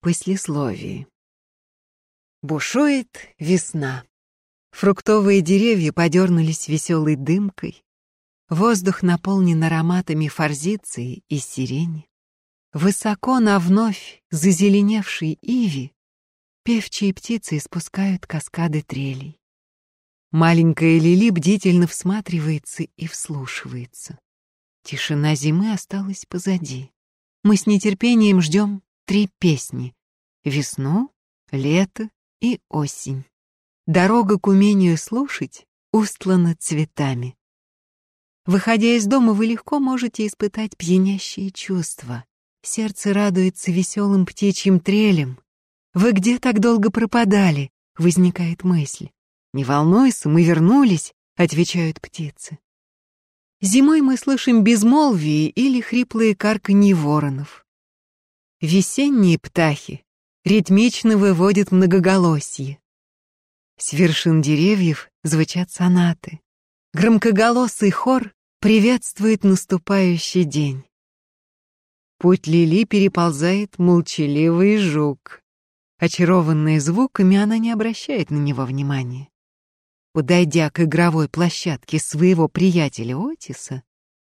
Послесловие. Бушует весна. Фруктовые деревья подернулись веселой дымкой. Воздух наполнен ароматами форзиции и сирени. Высоко на вновь зазеленевшей иви певчие птицы испускают каскады трелей. Маленькая Лили бдительно всматривается и вслушивается. Тишина зимы осталась позади. Мы с нетерпением ждем три песни — весну, лето и осень. Дорога к умению слушать устлана цветами. Выходя из дома, вы легко можете испытать пьянящие чувства. Сердце радуется веселым птичьим трелем. «Вы где так долго пропадали?» — возникает мысль. «Не волнуйся, мы вернулись», — отвечают птицы. Зимой мы слышим безмолвие или хриплые карканье воронов. Весенние птахи ритмично выводят многоголосье. С вершин деревьев звучат сонаты. Громкоголосый хор приветствует наступающий день. Путь Лили переползает молчаливый жук. Очарованный звуками, она не обращает на него внимания. Подойдя к игровой площадке своего приятеля Отиса,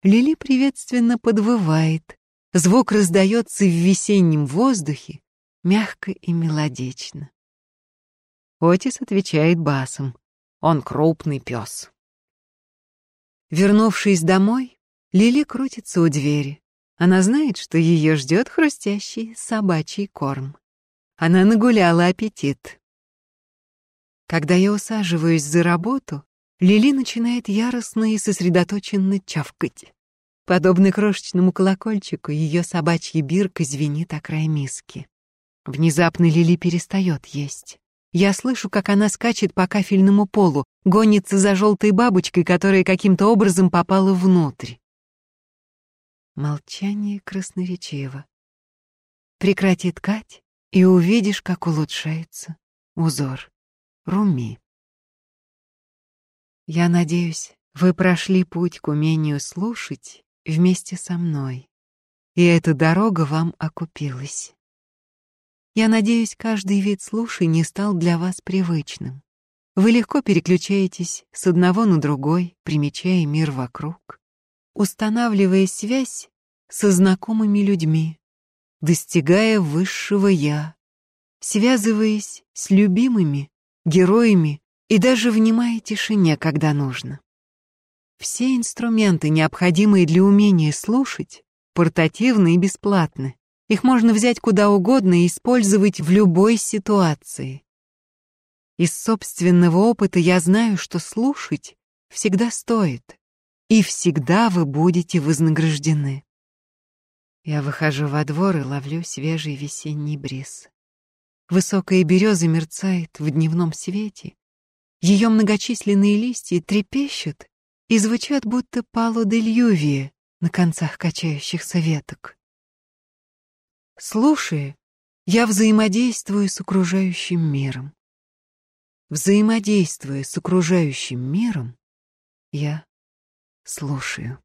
Лили приветственно подвывает, Звук раздается в весеннем воздухе, мягко и мелодично. Отис отвечает басом. Он крупный пес. Вернувшись домой, Лили крутится у двери. Она знает, что ее ждет хрустящий собачий корм. Она нагуляла аппетит. Когда я усаживаюсь за работу, Лили начинает яростно и сосредоточенно чавкать. Подобно крошечному колокольчику, ее собачья бирка звенит о край миски. Внезапно Лили перестает есть. Я слышу, как она скачет по кафельному полу, гонится за желтой бабочкой, которая каким-то образом попала внутрь. Молчание красноречиво. Прекрати ткать, и увидишь, как улучшается узор. Руми. Я надеюсь, вы прошли путь к умению слушать вместе со мной, и эта дорога вам окупилась. Я надеюсь, каждый вид слушаний стал для вас привычным. Вы легко переключаетесь с одного на другой, примечая мир вокруг, устанавливая связь со знакомыми людьми, достигая высшего «я», связываясь с любимыми, героями и даже внимая тишине, когда нужно. Все инструменты, необходимые для умения слушать, портативны и бесплатны. Их можно взять куда угодно и использовать в любой ситуации. Из собственного опыта я знаю, что слушать всегда стоит, и всегда вы будете вознаграждены. Я выхожу во двор и ловлю свежий весенний бриз. Высокая береза мерцает в дневном свете. Ее многочисленные листья трепещут и звучат будто пало де Льювия на концах качающихся веток. Слушая, я взаимодействую с окружающим миром. Взаимодействуя с окружающим миром, я слушаю.